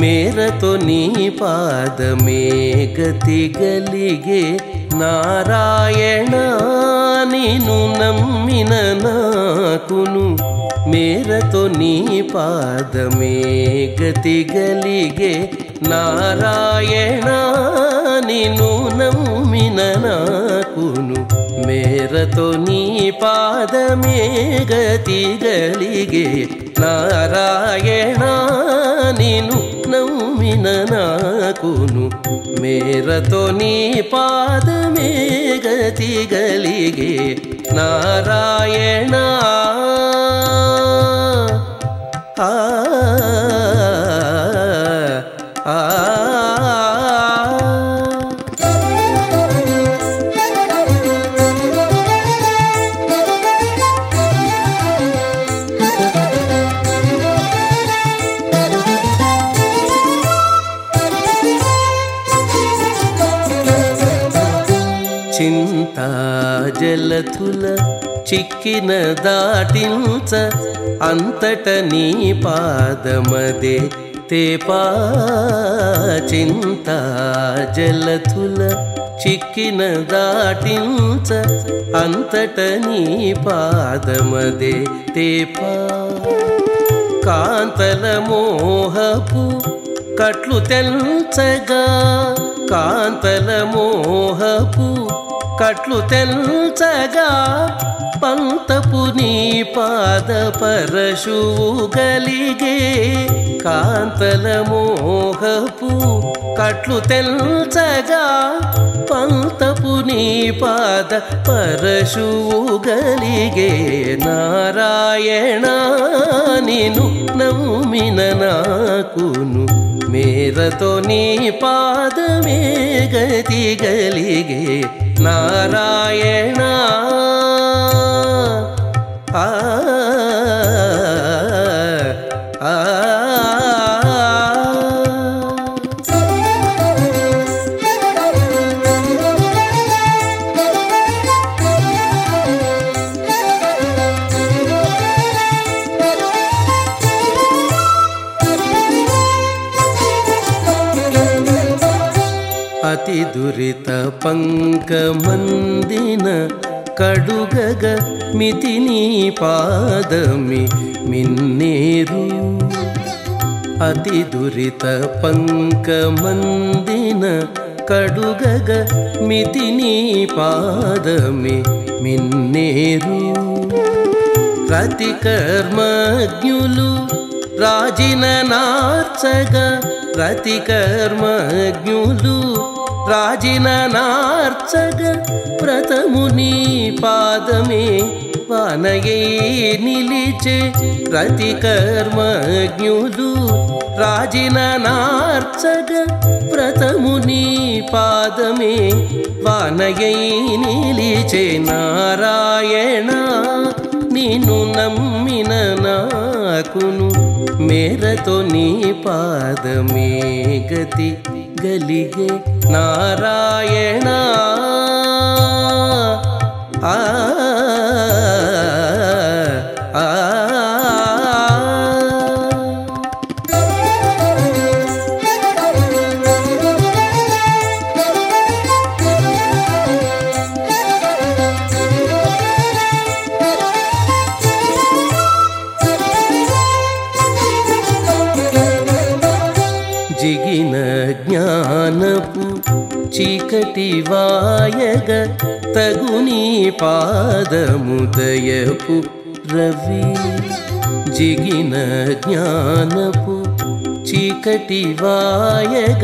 మేరతో నీ పాదమే గతి గలిగే నారాయణ నిను నమ్మిన నాకును మేరతో నీ పాదమే గతి గలిగే నారాయణ నిను నమ్మిన నా మేరతో నీ పాదమే గతి గలిగే. నారాయణ నిను నమ్మిన నాకును. మేరతో నీ పాదమే గతి గలిగే. నారాయణ. ఆ చింతా జలతుల చిక్కిన దాటించ అంతట నీ పాదమదే తేపా చింతా జలతుల చిక్కిన దాటించ అంతట నీ పాదమదే తేపా. కాంతల మోహపు కట్లు తెల్చగా కాంతల మోహపు కట్లు తెల్చగా పంతపు నీ పాద పరశువు గలిగే కాంతల మోహపు కట్లు తెల్చగా పంతపు నీ పాద పరశువు గలిగే నారాయణ నిను నమ్మిన నాకును. మేరతో నీ పాదమే గతి గలిగే నారాయణ. ఆ ఆ अतिदुरितपङ्कमन्दिन कडुगग पङ्क मन्दिन कडुगगमितिनी पादमि मिन्नेरियु अतिदुरित कडुगग मितिनी पादमि मिन्नेरियु प्रतिकर्मज्ञुलु राजिन नाचग రాజిన నార్చగ ప్రథముని పాదమే వానయే నిలిచే ప్రతి కర్మజ్ఞులు. రాజిన నార్చగ ప్రథముని పాదమే వానయై నిలిచే నారాయణ నిన్ను నమ్మిన నాకును मे तु पादमे गति गि नारायण। చీకటి వాయగ తగుని పాదముదయపు రవి జిగిన జ్ఞానపు చీకటి వాయగ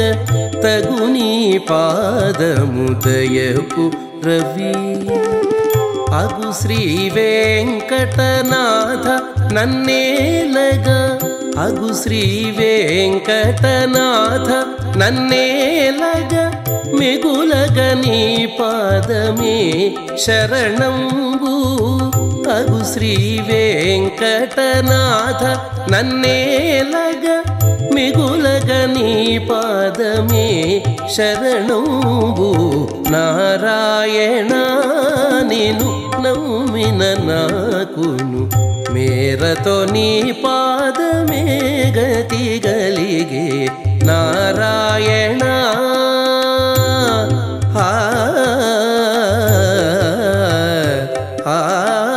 తగుని పాదముదయపు రవి అగు శ్రీ వెంకటనాథ నన్నేలగా అగు శ్రీ వెంకటనాథ నన్నేలగా మిగులగని పాదమే శరణంబు. అగు శ్రీ వెంకటనాథ నన్నేలగ మిగులగని పాదమే శరణంబు. నారాయణ నేను నమ్మిన నాకును. మేరతో నీ పాదమే గతి గలిగే నారాయణ. ಆ